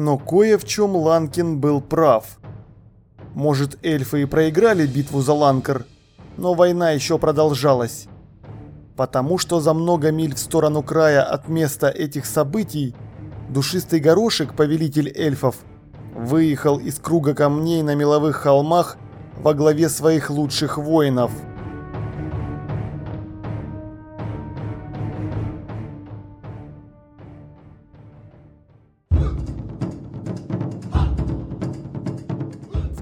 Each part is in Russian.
Но кое в чем Ланкин был прав. Может, эльфы и проиграли битву за Ланкар, но война еще продолжалась. Потому что за много миль в сторону края от места этих событий душистый горошек, повелитель эльфов, выехал из круга камней на меловых холмах во главе своих лучших воинов –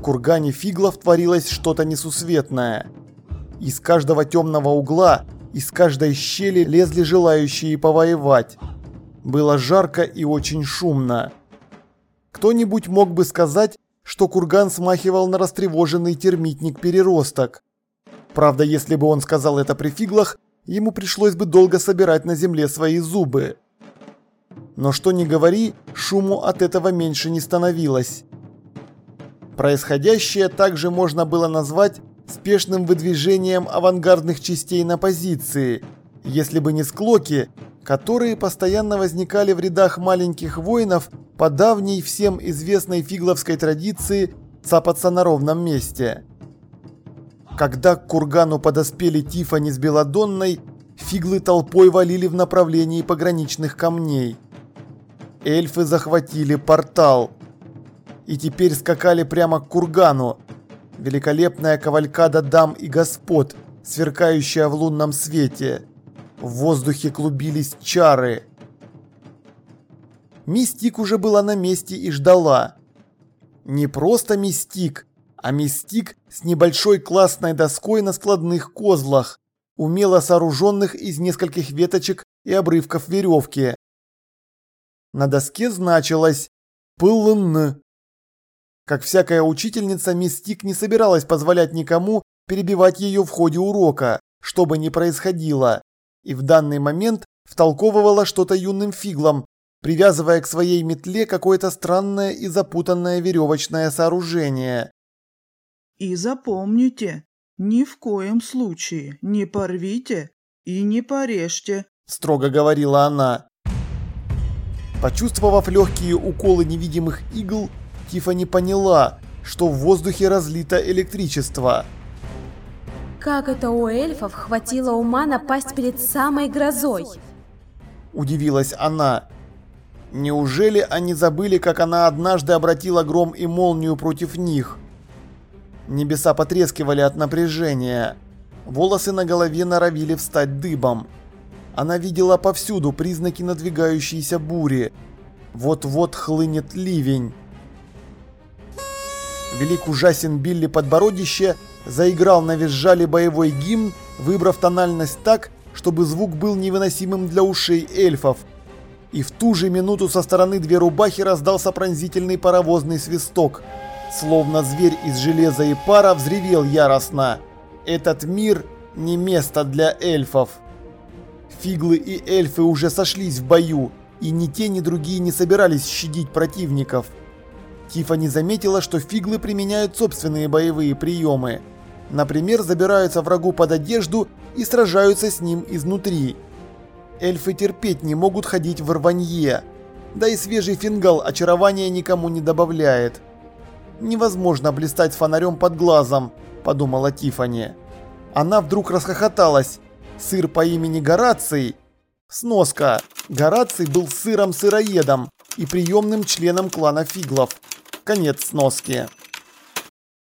кургане фиглов творилось что-то несусветное. Из каждого темного угла, из каждой щели лезли желающие повоевать. Было жарко и очень шумно. Кто-нибудь мог бы сказать, что курган смахивал на растревоженный термитник-переросток. Правда, если бы он сказал это при фиглах, ему пришлось бы долго собирать на земле свои зубы. Но что ни говори, шуму от этого меньше не становилось. Происходящее также можно было назвать спешным выдвижением авангардных частей на позиции, если бы не склоки, которые постоянно возникали в рядах маленьких воинов по давней всем известной фигловской традиции цапаться на ровном месте. Когда к кургану подоспели Тифани с Беладонной, фиглы толпой валили в направлении пограничных камней. Эльфы захватили портал – и теперь скакали прямо к кургану. Великолепная кавалькада дам и господ, сверкающая в лунном свете. В воздухе клубились чары. Мистик уже была на месте и ждала. Не просто мистик, а мистик с небольшой классной доской на складных козлах, умело сооруженных из нескольких веточек и обрывков веревки. На доске значилось «ПЛН» Как всякая учительница, мисс Тик не собиралась позволять никому перебивать ее в ходе урока, что бы ни происходило, и в данный момент втолковывала что-то юным фиглам, привязывая к своей метле какое-то странное и запутанное веревочное сооружение. «И запомните, ни в коем случае не порвите и не порежьте», – строго говорила она. Почувствовав легкие уколы невидимых игл, Тифани поняла, что в воздухе разлито электричество. Как это у эльфов хватило ума напасть перед самой грозой? Удивилась она. Неужели они забыли, как она однажды обратила гром и молнию против них? Небеса потрескивали от напряжения. Волосы на голове норовили встать дыбом. Она видела повсюду признаки надвигающейся бури. Вот-вот хлынет ливень. Велик ужасен Билли Подбородище заиграл на визжале боевой гимн, выбрав тональность так, чтобы звук был невыносимым для ушей эльфов. И в ту же минуту со стороны две рубахи раздался пронзительный паровозный свисток. Словно зверь из железа и пара взревел яростно. Этот мир не место для эльфов. Фиглы и эльфы уже сошлись в бою, и ни те, ни другие не собирались щадить противников. Тифани заметила, что фиглы применяют собственные боевые приемы. Например, забираются врагу под одежду и сражаются с ним изнутри. Эльфы терпеть не могут ходить в рванье. Да и свежий фингал очарования никому не добавляет. «Невозможно блистать фонарем под глазом», – подумала Тифани. Она вдруг расхохоталась. Сыр по имени Гораций. Сноска. Гораций был сыром-сыроедом и приемным членом клана фиглов конец сноски,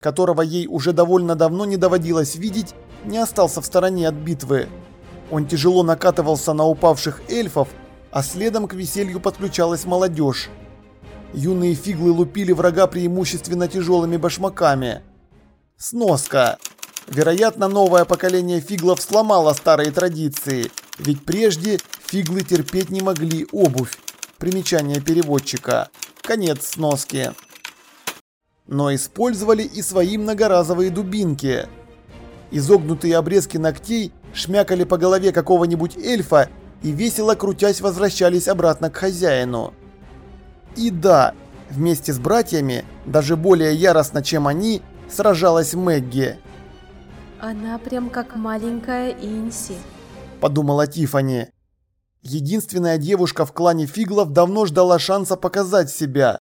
которого ей уже довольно давно не доводилось видеть, не остался в стороне от битвы. Он тяжело накатывался на упавших эльфов, а следом к веселью подключалась молодежь. Юные фиглы лупили врага преимущественно тяжелыми башмаками. Сноска. Вероятно, новое поколение фиглов сломало старые традиции, ведь прежде фиглы терпеть не могли обувь. Примечание переводчика. Конец сноски но использовали и свои многоразовые дубинки. Изогнутые обрезки ногтей шмякали по голове какого-нибудь эльфа и весело крутясь возвращались обратно к хозяину. И да, вместе с братьями, даже более яростно, чем они, сражалась Мэгги. Она прям как маленькая Инси, подумала Тифани. Единственная девушка в клане Фиглов давно ждала шанса показать себя.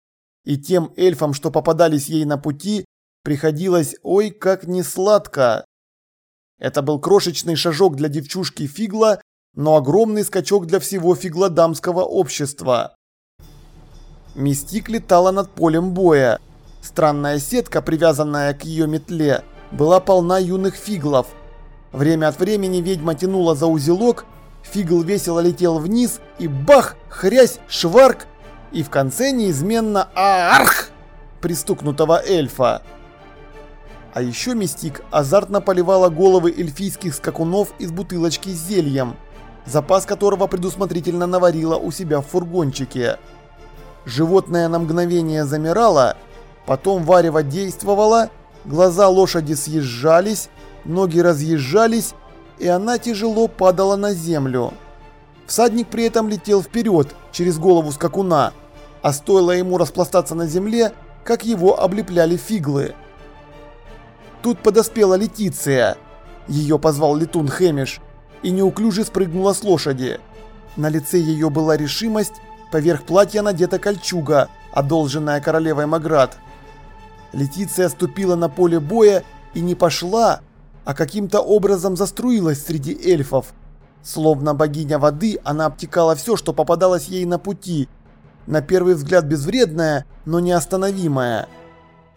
И тем эльфам, что попадались ей на пути, приходилось ой как несладко. Это был крошечный шажок для девчушки Фигла, но огромный скачок для всего фигладамского общества. Мистик летала над полем боя. Странная сетка, привязанная к ее метле, была полна юных фиглов. Время от времени ведьма тянула за узелок, фигл весело летел вниз и бах, хрясь, шварк, и в конце неизменно арх пристукнутого эльфа. А еще Мистик азартно поливала головы эльфийских скакунов из бутылочки с зельем, запас которого предусмотрительно наварила у себя в фургончике. Животное на мгновение замирало, потом варево действовало, глаза лошади съезжались, ноги разъезжались, и она тяжело падала на землю. Всадник при этом летел вперед, через голову скакуна, а стоило ему распластаться на земле, как его облепляли фиглы. Тут подоспела Летиция, ее позвал летун Хэмиш, и неуклюже спрыгнула с лошади. На лице ее была решимость, поверх платья надета кольчуга, одолженная королевой Маград. Летиция ступила на поле боя и не пошла, а каким-то образом заструилась среди эльфов. Словно богиня воды, она обтекала все, что попадалось ей на пути. На первый взгляд безвредная, но неостановимая.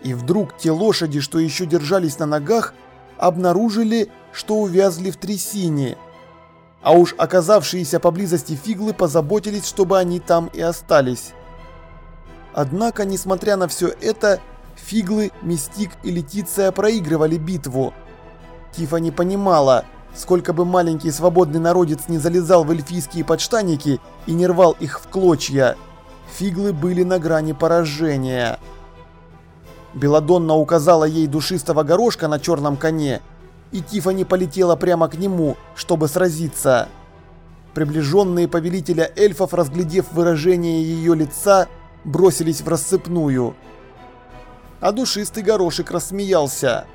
И вдруг те лошади, что еще держались на ногах, обнаружили, что увязли в трясине. А уж оказавшиеся поблизости фиглы позаботились, чтобы они там и остались. Однако, несмотря на все это, фиглы, Мистик и Летиция проигрывали битву. Тифа не понимала, сколько бы маленький свободный народец не залезал в эльфийские подштанники и не рвал их в клочья, фиглы были на грани поражения. Беладонна указала ей душистого горошка на черном коне, и Тифани полетела прямо к нему, чтобы сразиться. Приближенные повелителя эльфов, разглядев выражение ее лица, бросились в рассыпную. А душистый горошек рассмеялся.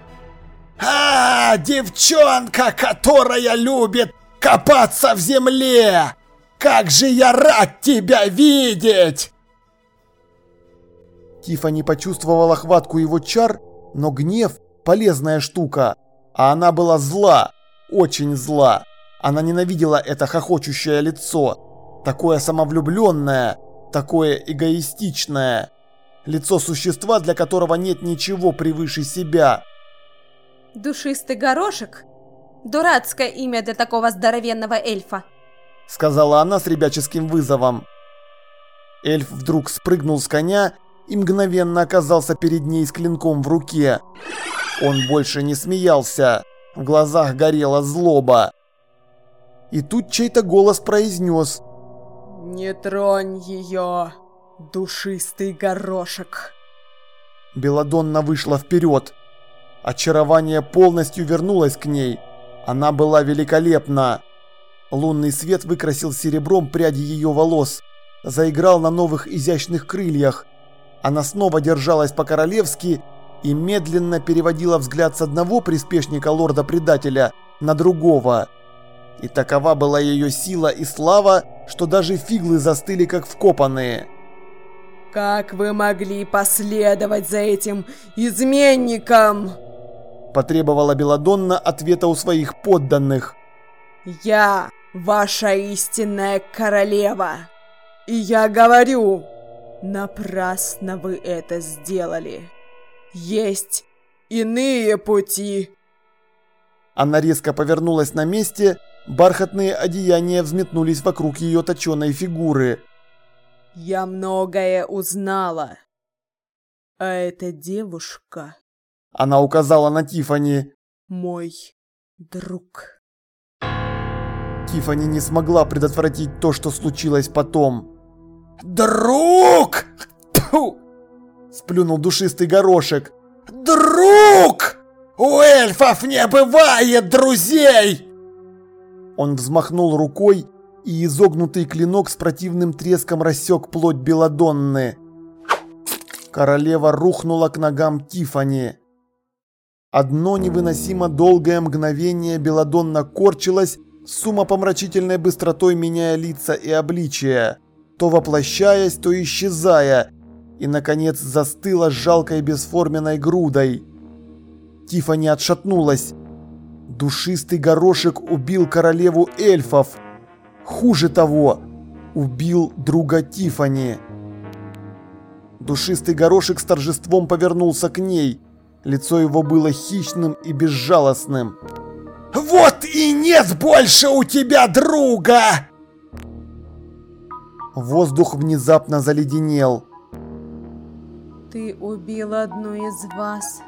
«А, девчонка, которая любит копаться в земле! Как же я рад тебя видеть!» Тифани почувствовала хватку его чар, но гнев – полезная штука. А она была зла, очень зла. Она ненавидела это хохочущее лицо. Такое самовлюбленное, такое эгоистичное. Лицо существа, для которого нет ничего превыше себя. Душистый горошек? Дурацкое имя для такого здоровенного эльфа. Сказала она с ребяческим вызовом. Эльф вдруг спрыгнул с коня и мгновенно оказался перед ней с клинком в руке. Он больше не смеялся, в глазах горела злоба. И тут чей-то голос произнес «Не тронь ее, душистый горошек!» Беладонна вышла вперед. Очарование полностью вернулось к ней. Она была великолепна. Лунный свет выкрасил серебром пряди ее волос, заиграл на новых изящных крыльях, она снова держалась по-королевски и медленно переводила взгляд с одного приспешника лорда-предателя на другого. И такова была ее сила и слава, что даже фиглы застыли как вкопанные. «Как вы могли последовать за этим изменником?» Потребовала Беладонна ответа у своих подданных. «Я ваша истинная королева, и я говорю, Напрасно вы это сделали. Есть иные пути. Она резко повернулась на месте, бархатные одеяния взметнулись вокруг ее точеной фигуры. Я многое узнала. А эта девушка... Она указала на Тифани. Мой друг. Тифани не смогла предотвратить то, что случилось потом. «Друг!» Тьфу! Сплюнул душистый горошек. «Друг! У эльфов не бывает друзей!» Он взмахнул рукой, и изогнутый клинок с противным треском рассек плоть Беладонны. Королева рухнула к ногам Тифани. Одно невыносимо долгое мгновение Беладонна корчилась, с умопомрачительной быстротой меняя лица и обличия то воплощаясь, то исчезая, и, наконец, застыла жалкой бесформенной грудой. Тифани отшатнулась. Душистый горошек убил королеву эльфов. Хуже того, убил друга Тифани. Душистый горошек с торжеством повернулся к ней. Лицо его было хищным и безжалостным. «Вот и нет больше у тебя друга!» Воздух внезапно заледенел. Ты убил одну из вас,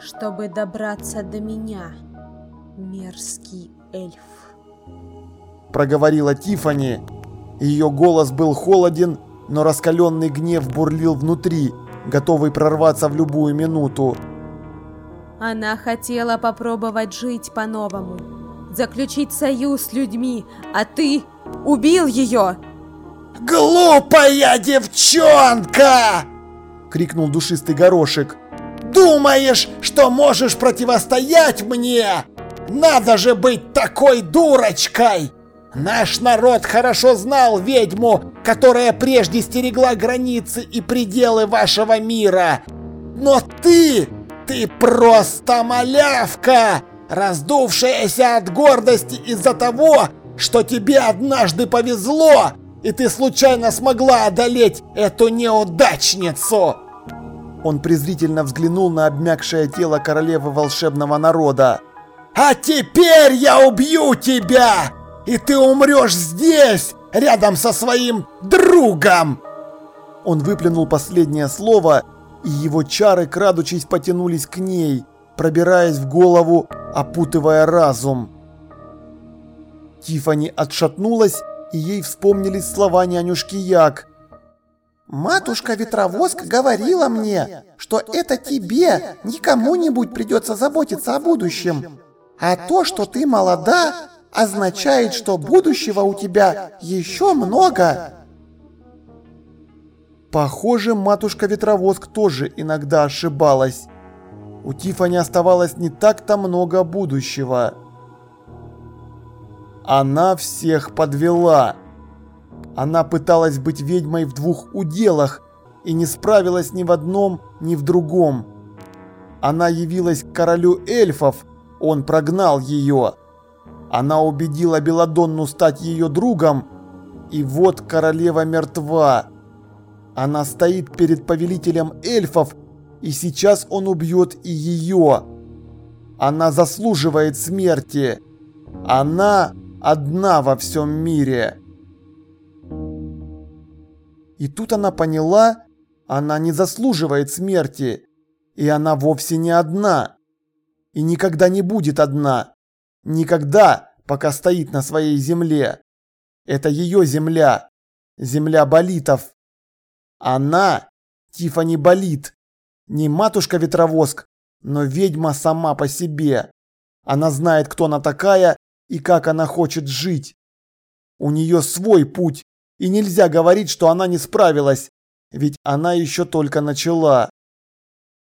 чтобы добраться до меня, мерзкий эльф. Проговорила Тифани. Ее голос был холоден, но раскаленный гнев бурлил внутри, готовый прорваться в любую минуту. Она хотела попробовать жить по-новому, заключить союз с людьми, а ты убил ее! «Глупая девчонка!» — крикнул душистый горошек. «Думаешь, что можешь противостоять мне? Надо же быть такой дурочкой! Наш народ хорошо знал ведьму, которая прежде стерегла границы и пределы вашего мира. Но ты, ты просто малявка, раздувшаяся от гордости из-за того, что тебе однажды повезло, и ты случайно смогла одолеть эту неудачницу!» Он презрительно взглянул на обмякшее тело королевы волшебного народа. «А теперь я убью тебя! И ты умрешь здесь, рядом со своим другом!» Он выплюнул последнее слово, и его чары, крадучись, потянулись к ней, пробираясь в голову, опутывая разум. Тифани отшатнулась и ей вспомнились слова нянюшки Як. «Матушка-ветровозка говорила мне, что это тебе, никому-нибудь придется заботиться о будущем. А то, что ты молода, означает, что будущего у тебя еще много». Похоже, матушка-ветровозк тоже иногда ошибалась. У Тифани оставалось не так-то много будущего. Она всех подвела. Она пыталась быть ведьмой в двух уделах и не справилась ни в одном, ни в другом. Она явилась к королю эльфов, он прогнал ее. Она убедила Беладонну стать ее другом, и вот королева мертва. Она стоит перед повелителем эльфов, и сейчас он убьет и ее. Она заслуживает смерти. Она одна во всем мире. И тут она поняла, она не заслуживает смерти, и она вовсе не одна. И никогда не будет одна. Никогда, пока стоит на своей земле. Это ее земля. Земля болитов. Она, Тифани болит. Не матушка-ветровоск, но ведьма сама по себе. Она знает, кто она такая и как она хочет жить. У нее свой путь, и нельзя говорить, что она не справилась, ведь она еще только начала.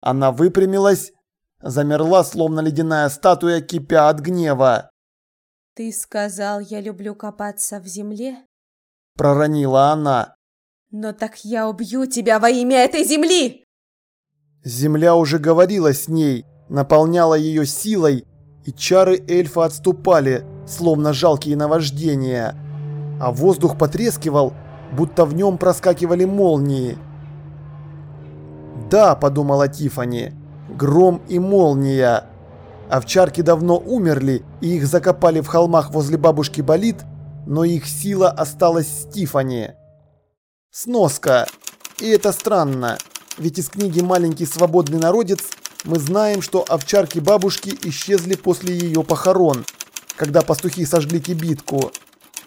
Она выпрямилась, замерла, словно ледяная статуя, кипя от гнева. «Ты сказал, я люблю копаться в земле?» Проронила она. «Но так я убью тебя во имя этой земли!» Земля уже говорила с ней, наполняла ее силой, и чары эльфа отступали, словно жалкие наваждения. А воздух потрескивал, будто в нем проскакивали молнии. «Да», — подумала Тифани, — «гром и молния». Овчарки давно умерли, и их закопали в холмах возле бабушки Болит, но их сила осталась с Тифани. Сноска. И это странно, ведь из книги «Маленький свободный народец» мы знаем, что овчарки бабушки исчезли после ее похорон, когда пастухи сожгли кибитку.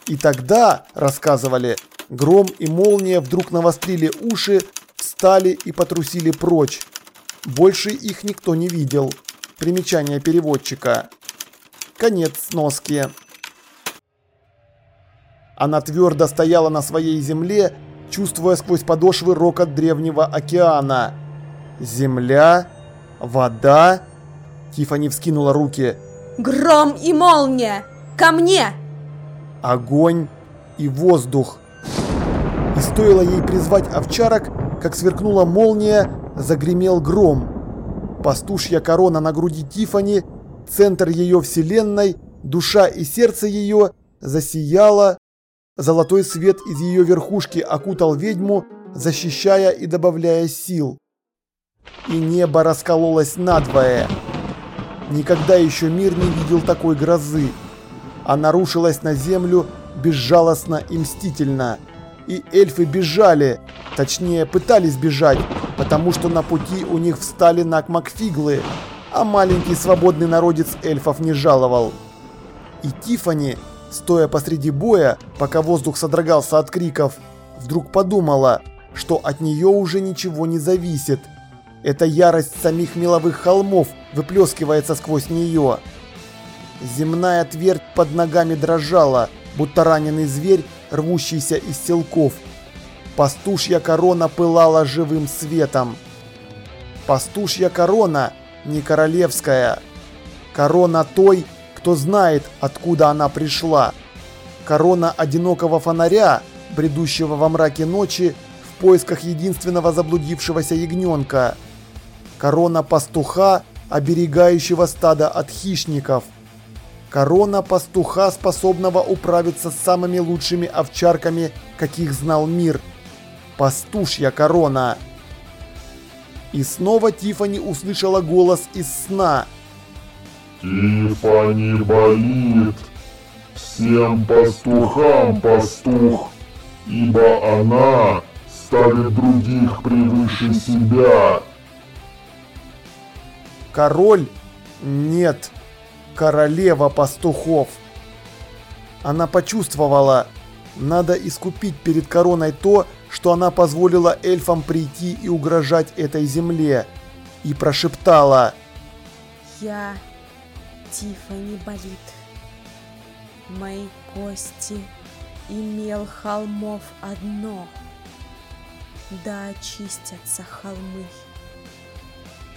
И тогда, рассказывали, гром и молния вдруг навострили уши, встали и потрусили прочь. Больше их никто не видел. Примечание переводчика. Конец сноски. Она твердо стояла на своей земле, чувствуя сквозь подошвы рокот древнего океана. Земля Вода? Тифани вскинула руки. Гром и молния! Ко мне! Огонь и воздух. И стоило ей призвать овчарок, как сверкнула молния, загремел гром. Пастушья корона на груди Тифани, центр ее вселенной, душа и сердце ее засияла. Золотой свет из ее верхушки окутал ведьму, защищая и добавляя сил. И небо раскололось надвое. Никогда еще мир не видел такой грозы. Она рушилась на землю безжалостно и мстительно. И эльфы бежали, точнее пытались бежать, потому что на пути у них встали накмакфиглы, а маленький свободный народец эльфов не жаловал. И Тифани, стоя посреди боя, пока воздух содрогался от криков, вдруг подумала, что от нее уже ничего не зависит. Эта ярость самих меловых холмов выплескивается сквозь нее. Земная твердь под ногами дрожала, будто раненый зверь, рвущийся из селков. Пастушья корона пылала живым светом. Пастушья корона не королевская. Корона той, кто знает, откуда она пришла. Корона одинокого фонаря, бредущего во мраке ночи в поисках единственного заблудившегося ягненка. Корона пастуха, оберегающего стада от хищников – Корона пастуха, способного управиться с самыми лучшими овчарками, каких знал мир. Пастушья корона. И снова Тифани услышала голос из сна. Тифани болит. Всем пастухам пастух, ибо она ставит других превыше себя. Король? Нет королева пастухов. Она почувствовала, надо искупить перед короной то, что она позволила эльфам прийти и угрожать этой земле, и прошептала «Я... Тифани болит. Мои кости и мел холмов одно. Да очистятся холмы».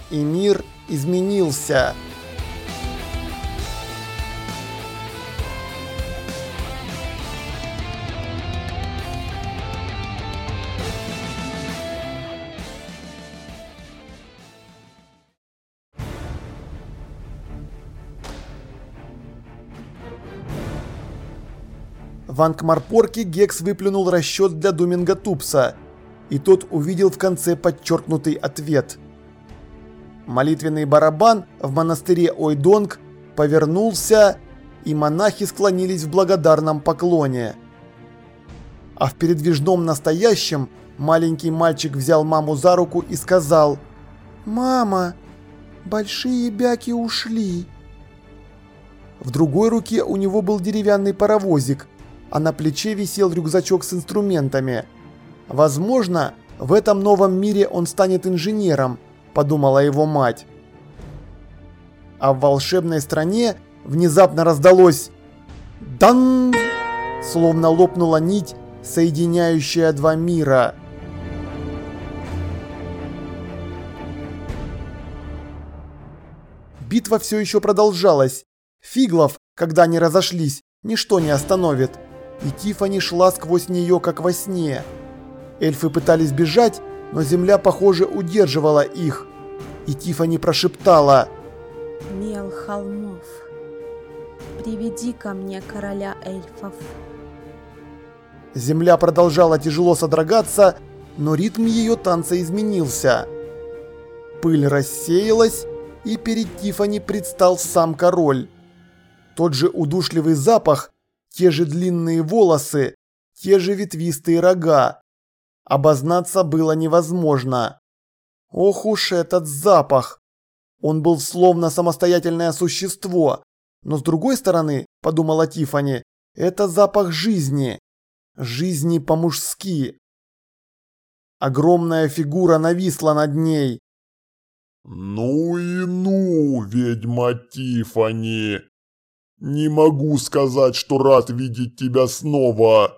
И мир изменился. В Анкмарпорке Гекс выплюнул расчет для Думинга Тупса, и тот увидел в конце подчеркнутый ответ. Молитвенный барабан в монастыре Ойдонг повернулся, и монахи склонились в благодарном поклоне. А в передвижном настоящем маленький мальчик взял маму за руку и сказал «Мама, большие бяки ушли». В другой руке у него был деревянный паровозик – а на плече висел рюкзачок с инструментами. Возможно, в этом новом мире он станет инженером, подумала его мать. А в волшебной стране внезапно раздалось «Дан!», словно лопнула нить, соединяющая два мира. Битва все еще продолжалась. Фиглов, когда они разошлись, ничто не остановит и Тифани шла сквозь нее, как во сне. Эльфы пытались бежать, но земля, похоже, удерживала их. И Тифани прошептала «Мел холмов, приведи ко мне короля эльфов». Земля продолжала тяжело содрогаться, но ритм ее танца изменился. Пыль рассеялась, и перед Тифани предстал сам король. Тот же удушливый запах, те же длинные волосы, те же ветвистые рога. Обознаться было невозможно. Ох уж этот запах! Он был словно самостоятельное существо, но с другой стороны, подумала Тифани, это запах жизни. Жизни по-мужски. Огромная фигура нависла над ней. «Ну и ну, ведьма Тифани!» Не могу сказать, что рад видеть тебя снова,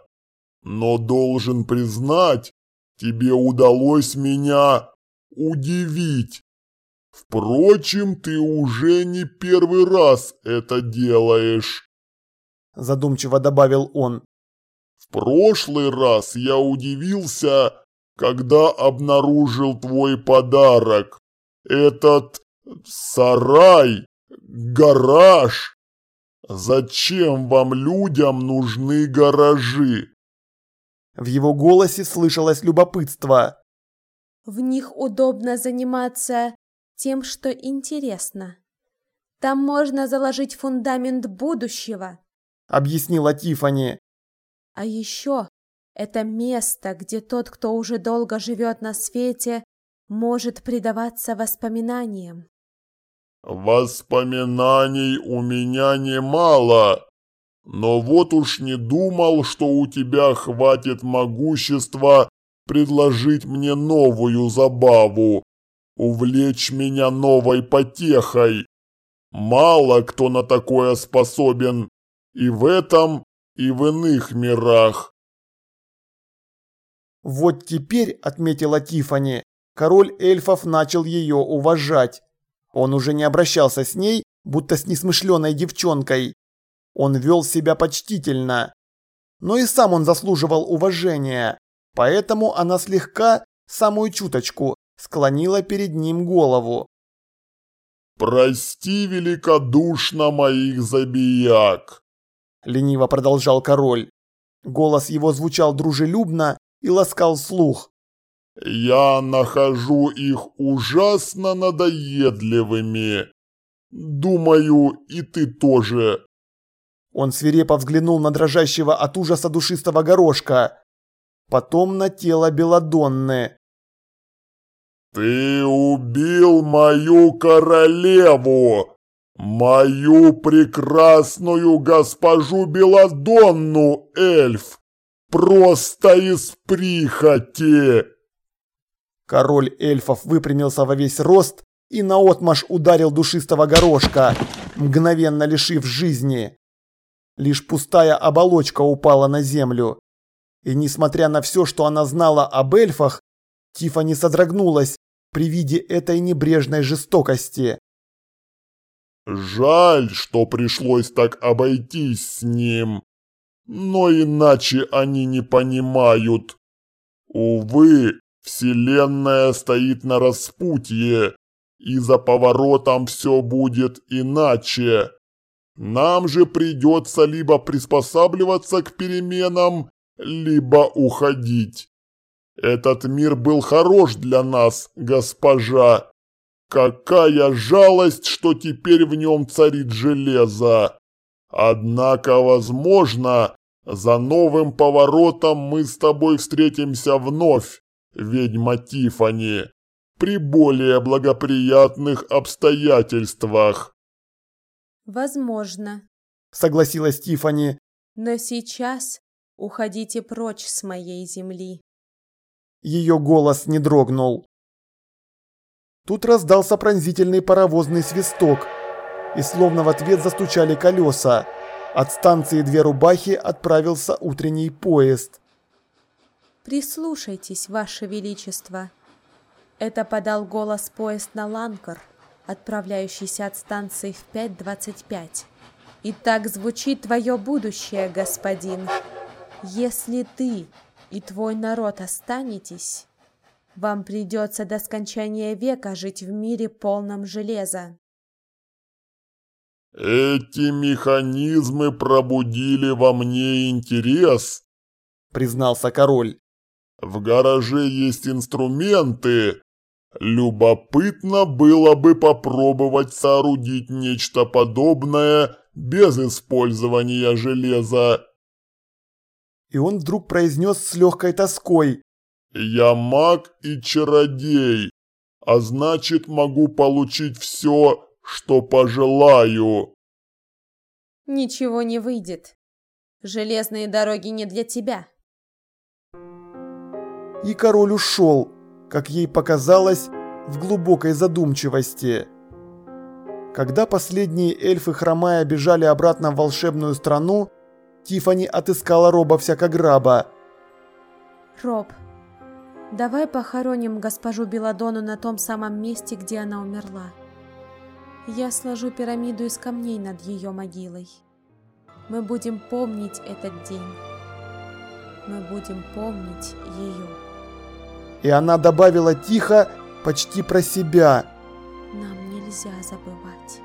но должен признать, тебе удалось меня удивить. Впрочем, ты уже не первый раз это делаешь. Задумчиво добавил он. В прошлый раз я удивился, когда обнаружил твой подарок. Этот сарай, гараж. Зачем вам людям нужны гаражи? В его голосе слышалось любопытство. В них удобно заниматься тем, что интересно. Там можно заложить фундамент будущего. Объяснила Тифани. А еще это место, где тот, кто уже долго живет на свете, может предаваться воспоминаниям. Воспоминаний у меня немало, но вот уж не думал, что у тебя хватит могущества предложить мне новую забаву, увлечь меня новой потехой. Мало кто на такое способен и в этом, и в иных мирах. Вот теперь, отметила Тифани, король эльфов начал ее уважать. Он уже не обращался с ней, будто с несмышленой девчонкой. Он вел себя почтительно. Но и сам он заслуживал уважения, поэтому она слегка, самую чуточку, склонила перед ним голову. «Прости великодушно моих забияк», — лениво продолжал король. Голос его звучал дружелюбно и ласкал слух. «Я нахожу их ужасно надоедливыми. Думаю, и ты тоже». Он свирепо взглянул на дрожащего от ужаса душистого горошка, потом на тело Беладонны. «Ты убил мою королеву, мою прекрасную госпожу Беладонну, эльф, просто из прихоти!» Король эльфов выпрямился во весь рост и наотмашь ударил душистого горошка, мгновенно лишив жизни. Лишь пустая оболочка упала на землю. И несмотря на все, что она знала об эльфах, Тифани содрогнулась при виде этой небрежной жестокости. «Жаль, что пришлось так обойтись с ним, но иначе они не понимают. Увы, Вселенная стоит на распутье, и за поворотом все будет иначе. Нам же придется либо приспосабливаться к переменам, либо уходить. Этот мир был хорош для нас, госпожа. Какая жалость, что теперь в нем царит железо. Однако, возможно, за новым поворотом мы с тобой встретимся вновь, ведьма Тифани, при более благоприятных обстоятельствах. Возможно, согласилась Тифани. Но сейчас уходите прочь с моей земли. Ее голос не дрогнул. Тут раздался пронзительный паровозный свисток, и словно в ответ застучали колеса. От станции Две Рубахи отправился утренний поезд. «Прислушайтесь, Ваше Величество!» Это подал голос поезд на Ланкар, отправляющийся от станции в 5.25. «И так звучит твое будущее, господин. Если ты и твой народ останетесь, вам придется до скончания века жить в мире полном железа. «Эти механизмы пробудили во мне интерес», — признался король. «В гараже есть инструменты. Любопытно было бы попробовать соорудить нечто подобное без использования железа». И он вдруг произнес с легкой тоской. «Я маг и чародей, а значит могу получить все, что пожелаю. Ничего не выйдет. Железные дороги не для тебя. И король ушел, как ей показалось, в глубокой задумчивости. Когда последние эльфы хромая бежали обратно в волшебную страну, Тифани отыскала Роба всякограба. Роб, давай похороним госпожу Беладону на том самом месте, где она умерла. Я сложу пирамиду из камней над ее могилой. Мы будем помнить этот день. Мы будем помнить ее. И она добавила тихо, почти про себя. Нам нельзя забывать.